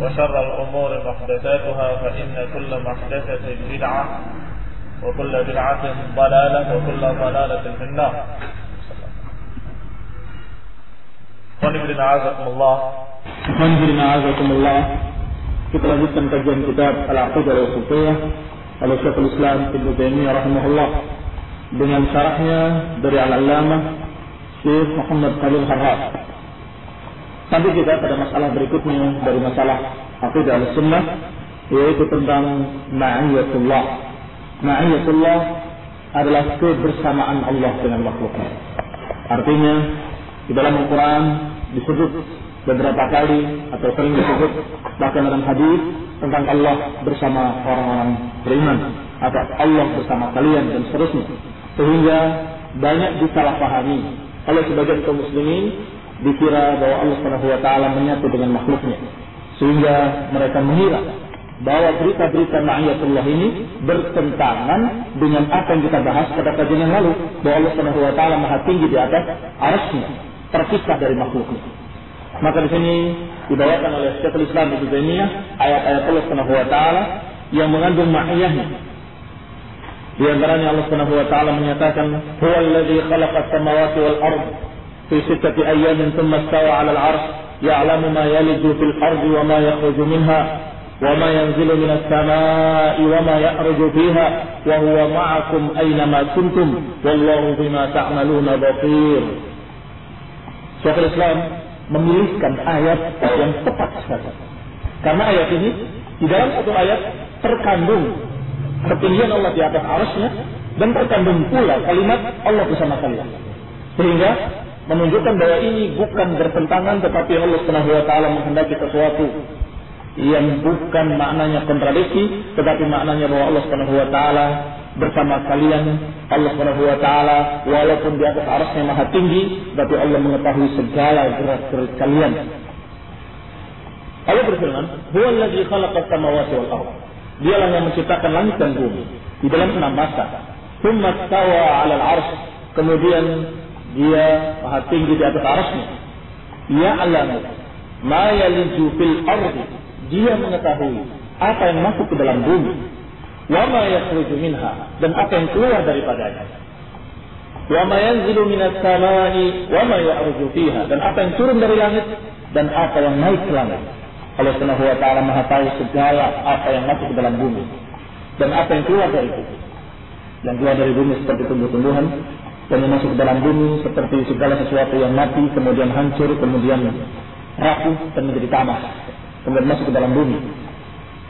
وشر الأمور محدثاتها فإن كل محدثة بدعة وكل بدعة ضلالة وكل ضلالة في النار Qanibrin azakumullah Qanibrin azakumullah Kita lanjutkan kajian kitab Al-Aqidah al-Sufiyah oleh Syekhul Islam Ibnu Taimiyah rahimahullah dengan syarahnya dari Al-Allamah Syekh Muhammad Khalil Harraf. Sampai kita pada masalah berikutnya dari masalah Aqidah al-Sunnah yaitu tentang ma'iyatullah. Ma'iyatullah adalah kebersamaan Allah dengan makhluknya. Artinya di dalam Al-Quran disebut beberapa kali atau sering disebut bahkan dalam hadis tentang Allah bersama orang-orang beriman atau Allah bersama kalian dan seterusnya sehingga banyak disalahpahami oleh sebagian kaum muslimin dikira bahwa Allah Subhanahu wa taala menyatu dengan makhluknya. Sehingga mereka mengira bahwa berita-berita ma'iyatullah ini bertentangan dengan apa yang kita bahas pada kajian yang lalu bahwa Allah Subhanahu wa taala maha tinggi di atas arasnya terpisah dari makhluknya. Maka di sini dibawakan oleh Syekhul Islam Ibnu Taimiyah ayat-ayat Allah Subhanahu wa taala yang mengandung ma'iyahnya. Di antaranya Allah Subhanahu wa taala menyatakan, "Huwa alladhi khalaqa as-samawati wal ard fi sittati ayyamin thumma istawa 'ala al-'arsh, ya'lamu ma yaliju fil ardi wa ma yakhruju minha." وما ينزل من السماء وما يعرج فيها وهو معكم أينما كنتم والله بما تعملون بصير Syekhul Islam memilihkan ayat yang tepat sekali. Karena ayat ini di dalam satu ayat terkandung ketinggian Allah di atas arasnya dan terkandung pula kalimat Allah bersama kalian. Sehingga menunjukkan bahwa ini bukan bertentangan tetapi Allah Subhanahu wa taala menghendaki sesuatu yang bukan maknanya kontradiksi tetapi maknanya bahwa Allah Subhanahu wa taala bersama kalian Allah Subhanahu wa taala walaupun di atas arasnya maha tinggi tapi Allah mengetahui segala gerak-gerik kalian. Allah berfirman, "Huwa alladzi khalaqa as-samawati wal ardh." Dialah yang menciptakan langit dan bumi di dalam enam masa. Tsumma stawa 'ala al-'arsy. Kemudian dia maha tinggi di atas arasnya. Ya alamu ma yaliju fil ardi. Dia mengetahui apa yang masuk ke dalam bumi. Wa ma yakhruju minha. Dan apa yang keluar daripadanya. Wa ma yanzilu minas samai wa ma ya'ruju fiha. Dan apa yang turun dari langit dan apa yang naik ke langit. Allah Subhanahu wa taala Maha tahu segala apa yang masuk ke dalam bumi dan apa yang keluar dari bumi. Yang keluar dari bumi seperti tumbuh-tumbuhan dan masuk ke dalam bumi seperti segala sesuatu yang mati kemudian hancur kemudian rapuh dan menjadi tanah kemudian masuk ke dalam bumi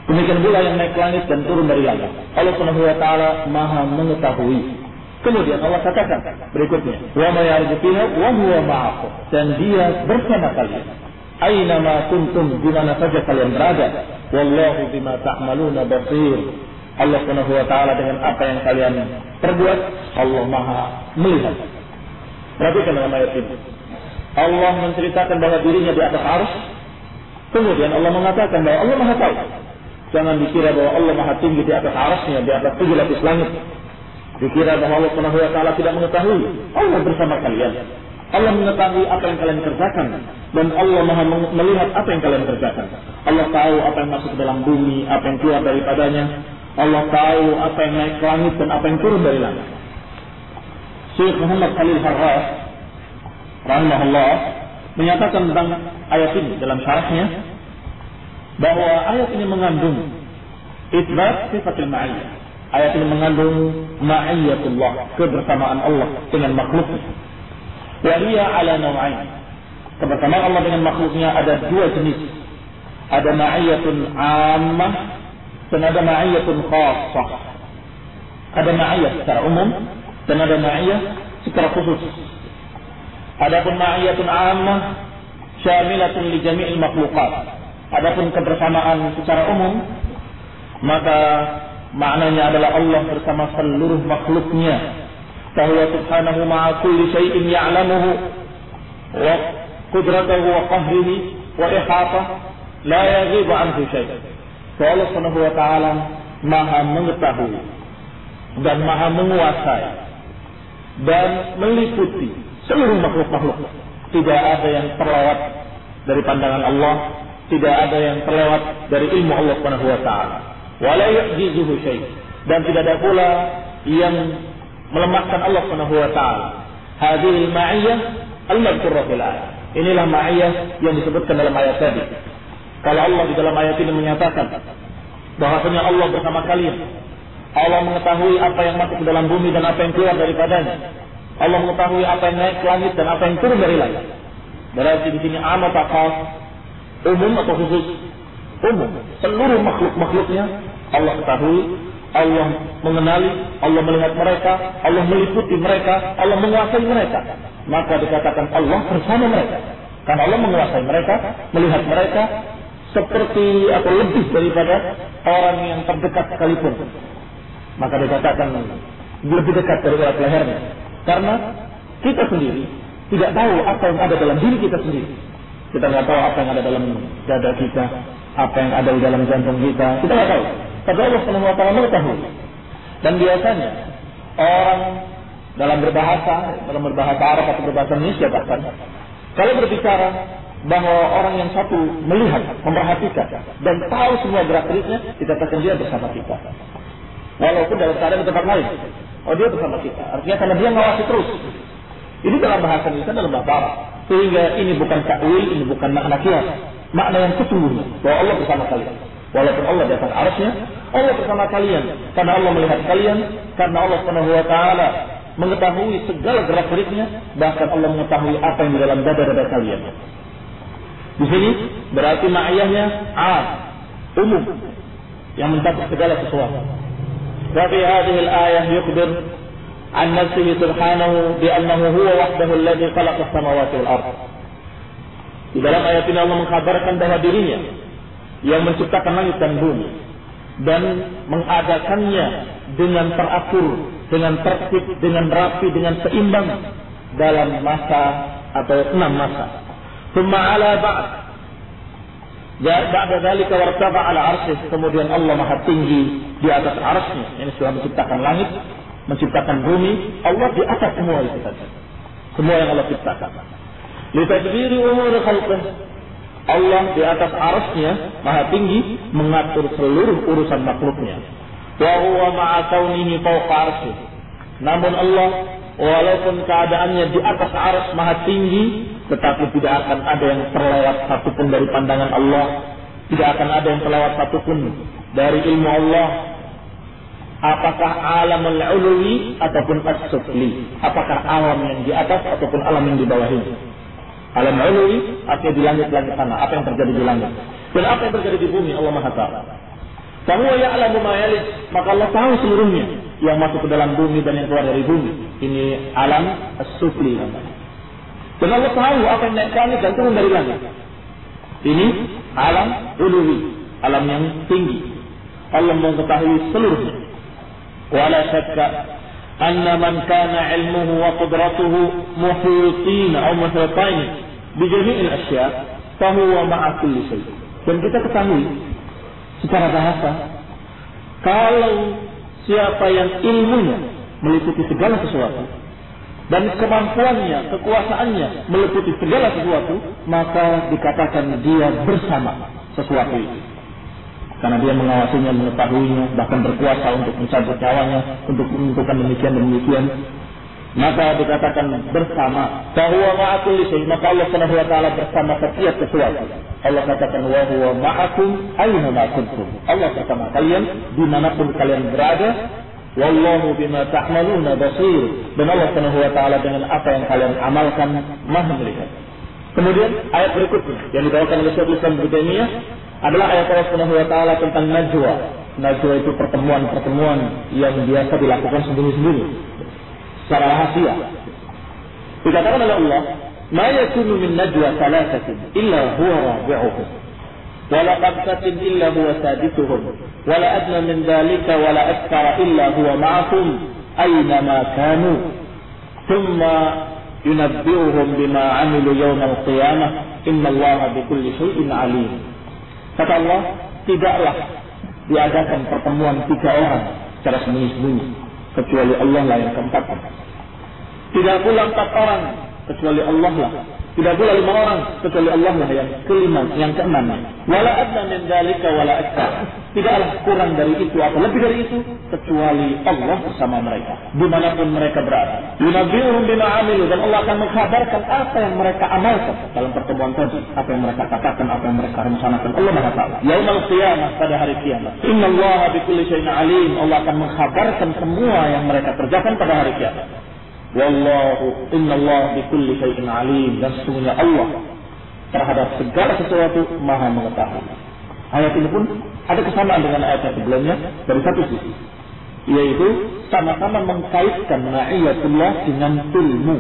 Demikian pula yang naik langit dan turun dari langit. Allah Subhanahu wa taala Maha mengetahui. Kemudian Allah katakan berikutnya, "Wa ma yarjufiha wa huwa ma'akum." Dan dia bersama kalian. Aina ma kuntum di mana saja kalian berada. Wallahu bima ta'maluna basir. Allah Subhanahu wa taala dengan apa yang kalian perbuat, Allah Maha melihat. Perhatikan dalam ayat ini. Allah menceritakan bahwa dirinya di atas arus. Kemudian Allah mengatakan bahwa Allah Maha tahu Jangan dikira bahwa Allah maha tinggi di atas arasnya, di atas tujuh lapis langit. Dikira bahwa Allah Subhanahu wa taala tidak mengetahui. Allah bersama kalian. Allah mengetahui apa yang kalian kerjakan dan Allah Maha melihat apa yang kalian kerjakan. Allah tahu apa yang masuk ke dalam bumi, apa yang keluar daripadanya. Allah tahu apa yang naik ke langit dan apa yang turun dari langit. Syekh Muhammad Khalil Harras rahimahullah menyatakan tentang ayat ini dalam syarahnya bahwa ayat ini mengandung isbat sifatul ma'iyah. Ayat ini mengandung ma'iyatullah, kebersamaan Allah dengan makhluknya. Wahia ala naw'ain. Kebersamaan Allah dengan makhluknya ada dua jenis. Ada ma'iyatun ammah dan ada ma'iyatun khassah. Ada ma'iyah secara umum dan ada ma'iyah secara khusus. Adapun ma'iyatun ammah syamilatun li jami'il makhlukat. Adapun kebersamaan secara umum maka maknanya adalah Allah bersama seluruh makhluknya. Bahwa subhanahu ma'a kulli syai'in ya'lamuhu wa qudratahu wa qahrihi wa ihata la yaghibu anhu syai'. Allah subhanahu wa ta'ala maha mengetahui dan maha menguasai dan meliputi seluruh makhluk-makhluk. Tidak ada yang terlewat dari pandangan Allah, tidak ada yang terlewat dari ilmu Allah Subhanahu wa taala. Wala yu'jizuhu dan tidak ada pula yang melemahkan Allah Subhanahu wa taala. Hadhihi al-ma'iyyah al-madhkurah fil. Inilah ma'iyah yang disebutkan dalam ayat tadi. Kalau Allah di dalam ayat ini menyatakan bahwasanya Allah bersama kalian. Allah mengetahui apa yang masuk ke dalam bumi dan apa yang keluar daripadanya. Allah mengetahui apa yang naik ke langit dan apa yang turun dari langit. Berarti di sini amat khas umum atau khusus umum. Seluruh makhluk-makhluknya Allah ketahui, Allah mengenali, Allah melihat mereka, Allah meliputi mereka, Allah menguasai mereka. Maka dikatakan Allah bersama mereka. Karena Allah menguasai mereka, melihat mereka seperti atau lebih daripada orang yang terdekat sekalipun. Maka dikatakan lebih dekat dari lehernya. Karena kita sendiri tidak tahu apa yang ada dalam diri kita sendiri. Kita nggak tahu apa yang ada dalam dada kita, apa yang ada di dalam jantung kita. Kita nggak tahu. Tapi Allah Subhanahu Wa Taala mengetahui. Dan biasanya orang dalam berbahasa, dalam berbahasa Arab atau berbahasa Indonesia bahkan, kalau berbicara bahwa orang yang satu melihat, memperhatikan, dan tahu semua gerak geriknya, kita katakan dia bersama kita. Walaupun dalam keadaan di tempat lain. Oh dia bersama kita. Artinya karena dia ngawasi terus. Ini dalam bahasa Indonesia dalam bahasa Arab. Sehingga ini bukan takwil, ini bukan makna kias. Makna yang sesungguhnya. Bahwa Allah bersama kalian. Walaupun Allah di atas arasnya, Allah bersama kalian. Karena Allah melihat kalian. Karena Allah taala mengetahui segala gerak geriknya, bahkan Allah mengetahui apa yang di dalam dada-dada kalian. Di sini berarti ma'iyahnya alam, umum yang mencakup segala sesuatu. Tapi fi hadhihi al-ayah yukhbir an nafsihi subhanahu bi annahu huwa wahdahu alladhi khalaqa as-samawati wal ard. Di dalam ayat ini Allah mengkhabarkan bahwa dirinya yang menciptakan langit dan bumi dan mengadakannya dengan teratur, dengan tertib, dengan rapi, dengan seimbang dalam masa atau enam masa. Thumma ala ba'd Ba'da dzalika wartafa ala arsyih. Kemudian Allah Maha tinggi di atas arsy Ini sudah menciptakan langit, menciptakan bumi. Allah di atas semua itu saja. Semua yang Allah ciptakan. Litadbiri umur khalqih. Allah di atas arasnya maha tinggi mengatur seluruh urusan makhluknya. Wa huwa ma'a kaunihi. Namun Allah walaupun keadaannya di atas aras maha tinggi, tetapi tidak akan ada yang terlewat satupun dari pandangan Allah, tidak akan ada yang terlewat satupun dari ilmu Allah. Apakah alam al-uluwi ataupun as-sufli? Apakah alam yang di atas ataupun alam yang di bawah ini? Alam uluwi artinya di langit-langit sana, apa yang terjadi di langit. Dan apa yang terjadi di bumi Allah Maha Tahu. Kamu ya'lamu ma yalid, maka Allah tahu seluruhnya yang masuk ke dalam bumi dan yang keluar dari bumi. Ini alam as-sufli namanya. Dan Allah tahu apa yang naik ke langit dan turun dari langit. Ini alam uluwi, alam yang tinggi. Allah mengetahui seluruhnya. Wala syakka anna man kana ilmuhu wa qudratuhu muhitin atau muhitain bi jami'il asya fahuwa ma'a kulli syai. Dan kita ketahui secara bahasa kalau siapa yang ilmunya meliputi segala sesuatu dan kemampuannya, kekuasaannya meliputi segala sesuatu, maka dikatakan dia bersama sesuatu itu. Karena dia mengawasinya, mengetahuinya, bahkan berkuasa untuk mencabut nyawanya, untuk menentukan demikian dan demikian. Maka dikatakan bersama bahwa ma'akulli syai maka Allah Subhanahu wa taala bersama setiap sesuatu. Allah katakan wa huwa ma'akum aina ma kuntum. Allah bersama kalian di mana pun kalian berada Wallahu bima ta'maluna basir. Dan Allah Subhanahu wa taala dengan apa yang kalian amalkan Maha melihat. Kemudian ayat berikutnya yang dibawakan oleh Syekh Islam Taimiyah adalah ayat Allah Subhanahu wa taala tentang najwa. Najwa itu pertemuan-pertemuan yang biasa dilakukan sendiri-sendiri secara rahasia. Dikatakan oleh Allah, "Ma yakunu min najwa thalathatin illa huwa rabi'uhum." ولا خمسة إلا هو سادسهم ولا أدنى من ذلك ولا أكثر إلا هو معهم أينما كانوا ثم ينبئهم بما عملوا يوم القيامة إن الله بكل شيء عليم kata Allah tidaklah diadakan pertemuan tiga orang secara sembunyi-sembunyi kecuali Allah lah yang keempat tidak pula empat orang kecuali Allah lah tidak pula lima orang kecuali Allah lah yang kelima, yang keenam. Wala adna min dzalika wala aktsar. Tidaklah kurang dari itu atau lebih dari itu kecuali Allah bersama mereka di mana pun mereka berada. Yunabbi'uhum bima amilu dan Allah akan mengkabarkan apa yang mereka amalkan dalam pertemuan tadi, apa yang mereka katakan, apa yang mereka rencanakan. Allah Maha tahu. Yaumul qiyamah pada hari kiamat. Inna Allah bikulli syai'in alim. Allah akan mengkabarkan semua yang mereka kerjakan pada hari kiamat. Wallahu innallaha bikulli syai'in alim dan sesungguhnya Allah terhadap segala sesuatu maha mengetahui. Ayat ini pun ada kesamaan dengan ayat yang sebelumnya dari satu sisi, yaitu sama-sama mengkaitkan ma'iyatullah dengan ilmu.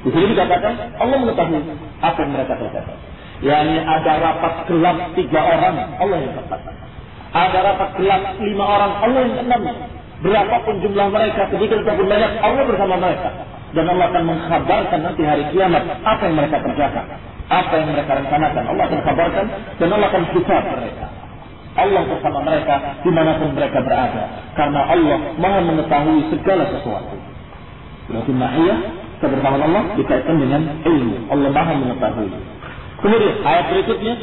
Di sini dikatakan Allah mengetahui apa yang mereka kerjakan. Yani ada rapat gelap tiga orang, Allah yang tepat. Ada rapat gelap lima orang, Allah yang enam. Berapapun jumlah mereka, sedikit ataupun banyak, Allah bersama mereka. Dan Allah akan mengkhabarkan nanti hari kiamat apa yang mereka kerjakan. Apa yang mereka rencanakan. Allah akan kabarkan dan Allah akan hisab mereka. Allah bersama mereka di mana pun mereka berada. Karena Allah maha mengetahui segala sesuatu. Berarti ma'iyah kebersamaan Allah dikaitkan dengan ilmu. Allah maha mengetahui. Kemudian ayat berikutnya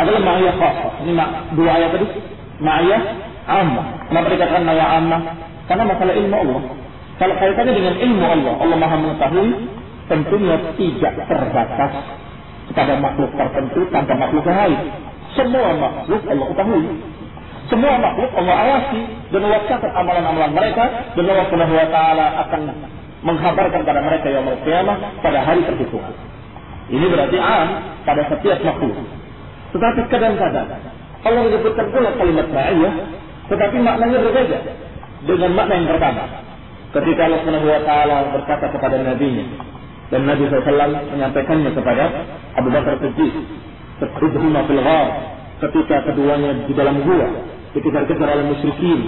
adalah ma'iyah khasah. Ini dua ayat tadi. Ma'iyah ammah. Kenapa dikatakan maya ammah? Karena masalah ilmu Allah. Kalau kaitannya dengan ilmu Allah, Allah maha mengetahui, tentunya tidak terbatas kepada makhluk tertentu tanpa makhluk lain. Semua makhluk Allah ketahui. Semua makhluk Allah awasi dan Allah catat amalan-amalan mereka dan Allah Subhanahu wa taala akan menghabarkan pada mereka yang kiamah pada hari perhitungan. Ini berarti am pada setiap makhluk. Tetapi kadang-kadang Allah menyebutkan pula kalimat ma'iyah tetapi maknanya berbeda dengan makna yang pertama. Ketika Allah Subhanahu wa taala berkata kepada Nabi dan Nabi SAW menyampaikannya kepada Abu Bakar Siddiq, "Idhuma fil ghar." Ketika keduanya di dalam gua, dikejar-kejar oleh musyrikin.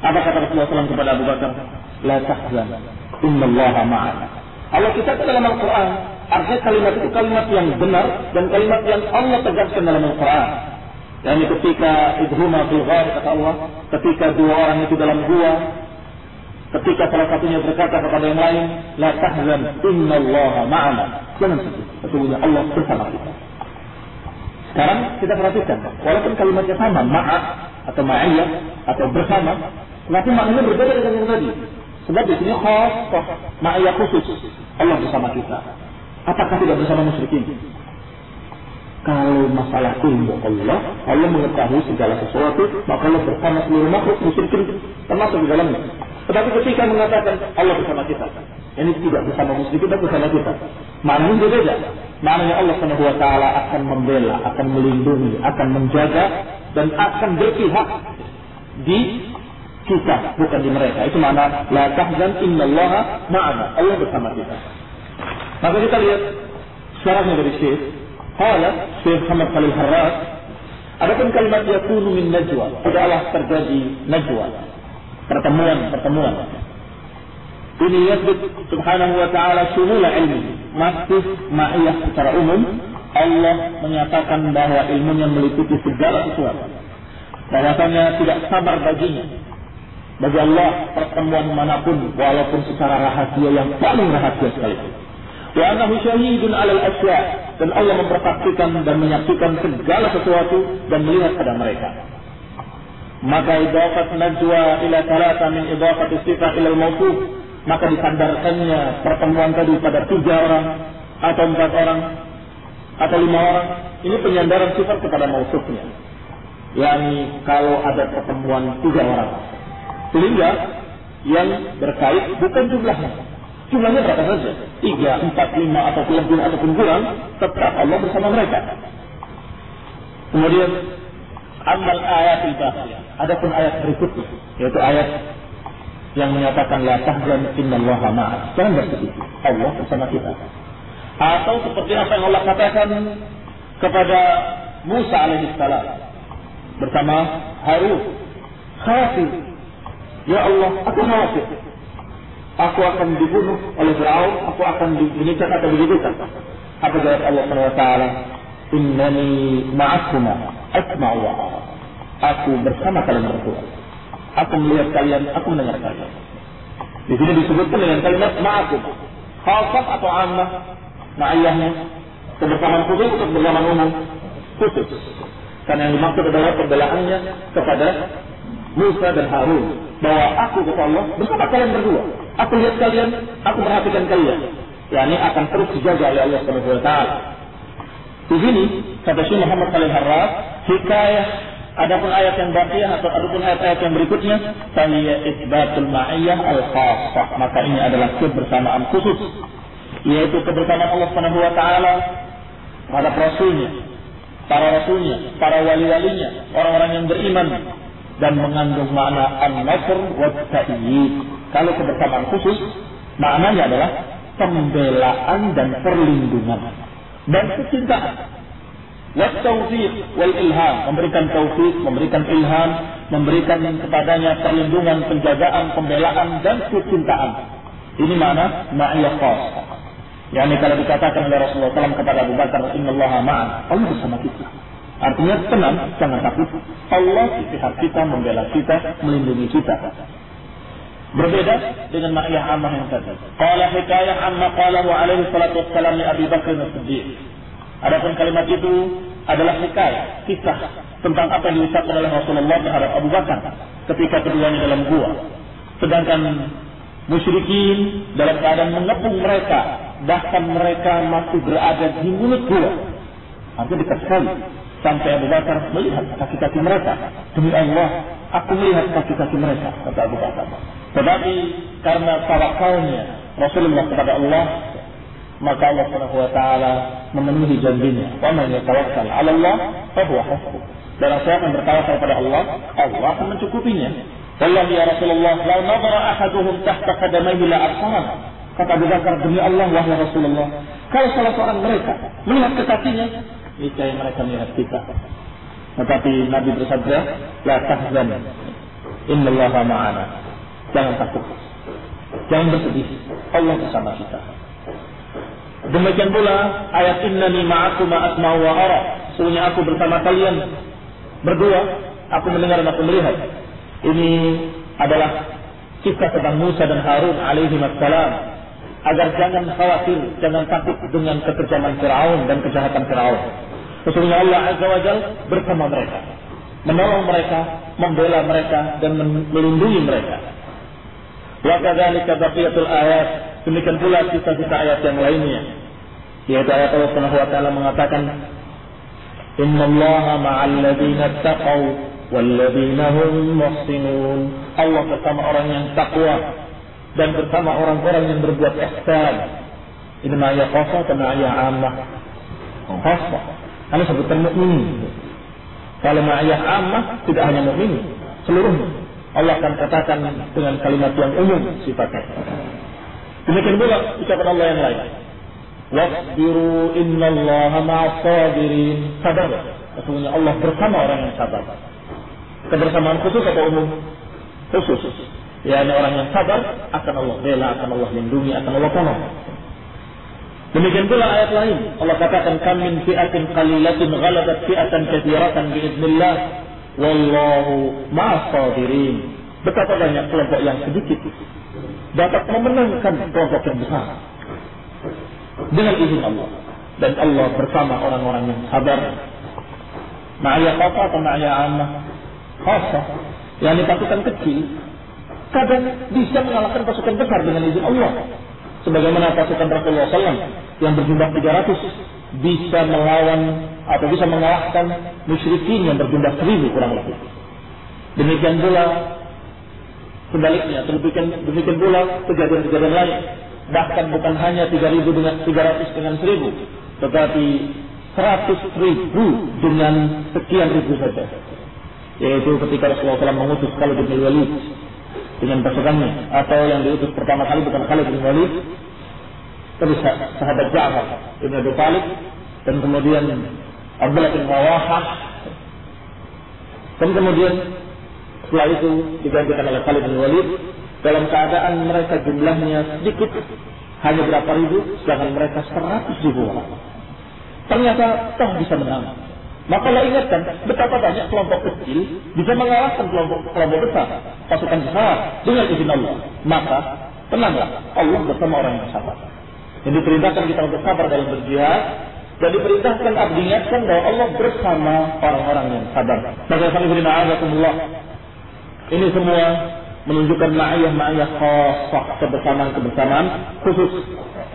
Apa kata Rasulullah SAW kepada Abu Bakar? La tahzan, innallaha ma'ana. Allah kita dalam Al-Quran, artinya kalimat itu kalimat yang benar dan kalimat yang Allah tegaskan dalam Al-Quran. Yani ketika idhuma fil ghar kata Allah, ketika dua orang itu dalam gua, ketika salah satunya berkata kepada yang lain, la tahzan innallaha ma'ana. Jangan sedih, sesungguhnya Allah bersama kita. Sekarang kita perhatikan, walaupun kalimatnya sama, ma'a atau ma'iyah atau bersama, tapi maknanya berbeda dengan yang tadi. Sebab di sini khas, ma'iyah khusus. Allah bersama kita. Apakah tidak bersama musyrikin? Kalau masalah ilmu Allah, Allah mengetahui segala sesuatu, maka Allah bersama seluruh makhluk musyrikin termasuk di dalamnya. Tetapi ketika mengatakan Allah bersama kita, ini tidak bersama musyrikin, tapi bersama kita. Maknanya berbeda. Maknanya Allah Subhanahu wa taala akan membela, akan melindungi, akan menjaga dan akan berpihak di kita, bukan di mereka. Itu makna la tahzan innallaha ma'ana. Allah bersama kita. Maka kita lihat syarahnya dari Syekh Qala Syekh Muhammad Khalil Harras Adapun kalimat yakunu min najwa Tidaklah terjadi najwa Pertemuan-pertemuan. Ini yasbut subhanahu wa ta'ala Sumula ilmi Masih ma'iyah secara umum. Allah menyatakan bahwa ilmunya meliputi segala sesuatu. Bahwasanya tidak sabar baginya. Bagi Allah pertemuan mana pun walaupun secara rahasia yang paling rahasia sekali. Annahu syahidun 'alal asya. Dan Allah mempersaksikan dan menyaksikan segala sesuatu dan melihat pada mereka. Maka idafat najwa ila talata min idafat sifat ila al-mawsuf maka disandarkannya pertemuan tadi pada tiga orang atau empat orang atau lima orang. Ini penyandaran sifat kepada mausufnya yakni kalau ada pertemuan tiga orang. Sehingga yang berkait bukan jumlahnya jumlahnya berapa saja tiga empat lima atau lebih ataupun kurang tetap Allah bersama mereka kemudian amal ayat ibahiyah adapun ayat berikutnya yaitu ayat yang menyatakan la tahzan innallaha ma'as jangan bersedih Allah bersama kita atau seperti apa yang Allah katakan kepada Musa alaihissalam bersama Harun. Khawatir. Ya Allah, aku khawatir. Aku akan dibunuh oleh Fir'aun, aku akan dibunyikan atau digigitkan. Apa jawab Allah SWT? Innani ma'akuma asma'u wa Aku bersama kalian berdua. Aku melihat kalian, aku mendengar kalian. Di sini disebutkan dengan kalimat ma'akum. Khasab atau ammah ma'iyahnya kebersamaan khusus untuk bersamaan umum khusus karena yang dimaksud adalah pembelaannya kepada Musa dan Harun bahwa aku kata Allah bersama kalian berdua aku lihat kalian aku perhatikan kalian ya ini akan terus dijaga oleh Allah Subhanahu wa taala di sini kata Syekh Muhammad Khalil Harras hikayah Adapun ayat yang baqiyah atau adapun ayat-ayat yang berikutnya, saya isbatul ma'iyah al-khassah. Maka ini adalah kebersamaan khusus yaitu kebersamaan Allah Subhanahu wa taala pada rasulnya, para rasulnya, para wali-walinya, orang-orang yang beriman dan mengandung makna an-nasr wa ta'yid. Kalau kebersamaan khusus maknanya adalah pembelaan dan perlindungan dan kecintaan. Wa taufiq wal ilham, memberikan taufik, memberikan ilham, memberikan kepadanya perlindungan, penjagaan, pembelaan dan kecintaan. Ini mana ma'iyah khas. Yani kalau dikatakan oleh Rasulullah SAW kepada Abu Bakar, Allah bersama kita. Artinya tenang, jangan takut. Allah di pihak kita, membela kita, melindungi kita. Berbeda dengan ma'iyah ammah yang tadi. Qala hikayah amma qalahu alaihi salatu wassalam li Abi Bakr as-Siddiq. Adapun kalimat itu adalah hikayah, kisah tentang apa yang diucapkan oleh Rasulullah terhadap Abu Bakar ketika keduanya dalam gua. Sedangkan musyrikin dalam keadaan mengepung mereka bahkan mereka masih berada di mulut gua. Artinya dekat sekali. Sampai Abu Bakar melihat kaki-kaki mereka. Demi Allah, aku melihat kaki-kaki mereka, kata Abu Bakar. Tetapi karena tawakalnya Rasulullah kepada Allah, maka Allah Subhanahu wa taala memenuhi janjinya. Wa man yatawakkal 'ala Allah, fa huwa hasbuh. Dan saya akan bertawakal kepada Allah, Allah akan mencukupinya. Wallahi ya Rasulullah, lau nadara ahaduhum tahta qadamayhi la Kata Abu Bakar, demi Allah, wahai Rasulullah. Kalau salah seorang mereka melihat ke kakinya, niscaya mereka melihat kita. Tetapi Nabi bersabda, La tahzan, innallaha ma'ana. Jangan takut. Jangan bersedih. Allah bersama kita. Demikian pula ayat innani ma'akum asma'u wa ara. Sesungguhnya aku bersama kalian berdua, aku mendengar dan aku melihat. Ini adalah kisah tentang Musa dan Harun alaihi wassalam agar jangan khawatir, jangan takut dengan kekejaman Firaun dan kejahatan Firaun. Sesungguhnya Allah Azza wa Jal bersama mereka, menolong mereka, membela mereka dan melindungi mereka. Wa kadzalika baqiyatul ayat, demikian pula sisa-sisa ayat yang lainnya. Yaitu ayat Allah Subhanahu wa taala mengatakan Inna Allah ma'al ladzina taqaw wal ladzina hum muhsinun. Allah bersama orang yang takwa dan bersama orang-orang yang berbuat ihsan. Ini ma'aya khasa atau ma'aya ammah? Khasa. Karena sebutan mukmin. Kalau ma'aya ammah tidak hanya mukmin, seluruhnya. Allah akan katakan dengan kalimat yang umum sifatnya. Demikian pula ucapan Allah yang lain. Wasbiru innallaha ma'as sabirin. Sabar. Sesungguhnya Allah bersama orang yang sabar. Kebersamaan khusus atau umum? Khusus ya orang yang sabar akan Allah bela, akan Allah lindungi, akan Allah tolong. Demikian pula ayat lain. Allah katakan kam min fi'atin qalilatin ghalabat fi'atan katsiratan biidznillah wallahu ma'as sabirin. Betapa banyak kelompok yang sedikit dapat memenangkan kelompok yang besar dengan izin Allah. Dan Allah bersama orang-orang yang sabar. Ma'aya khasa atau ma'aya amma? Khasa. Yang pasukan kecil kadang bisa mengalahkan pasukan besar dengan izin Allah. Sebagaimana pasukan Rasulullah SAW yang berjumlah 300 bisa melawan atau bisa mengalahkan musyrikin yang berjumlah 1000 kurang lebih. Demikian pula sebaliknya, demikian, demikian pula kejadian-kejadian lain. Bahkan bukan hanya 3000 dengan 300 dengan 1000, tetapi 100 ribu dengan sekian ribu saja. Yaitu ketika Rasulullah SAW mengutus Khalid bin Walid dengan pasukannya atau yang diutus pertama kali bukan Khalid bin Walid tapi sahabat Ja'far bin Abi Talib dan kemudian Abdullah bin Rawahah dan kemudian setelah itu digantikan oleh Khalid bin Walid dalam keadaan mereka jumlahnya sedikit hanya berapa ribu sedangkan mereka seratus ribu orang ternyata toh bisa menang maka Allah ingatkan betapa banyak kelompok kecil bisa mengalahkan kelompok kelompok besar, pasukan besar dengan izin Allah. Maka tenanglah, Allah bersama orang yang sabar. Yang diperintahkan kita untuk sabar dalam berjihad dan diperintahkan abdi ingatkan bahwa Allah bersama orang-orang yang sabar. Maka Allah ini semua menunjukkan ma'iyah-ma'iyah khasah kebersamaan-kebersamaan khusus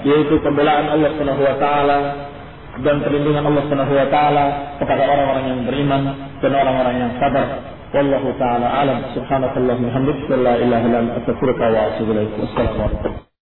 yaitu pembelaan Allah Subhanahu wa taala dan perlindungan Allah Subhanahu wa taala kepada orang-orang yang beriman dan orang-orang yang sabar. Wallahu taala alam. Subhanakallahumma hamdika la ilaha illa anta astaghfiruka wa atubu ilaik. Wassalamu alaikum.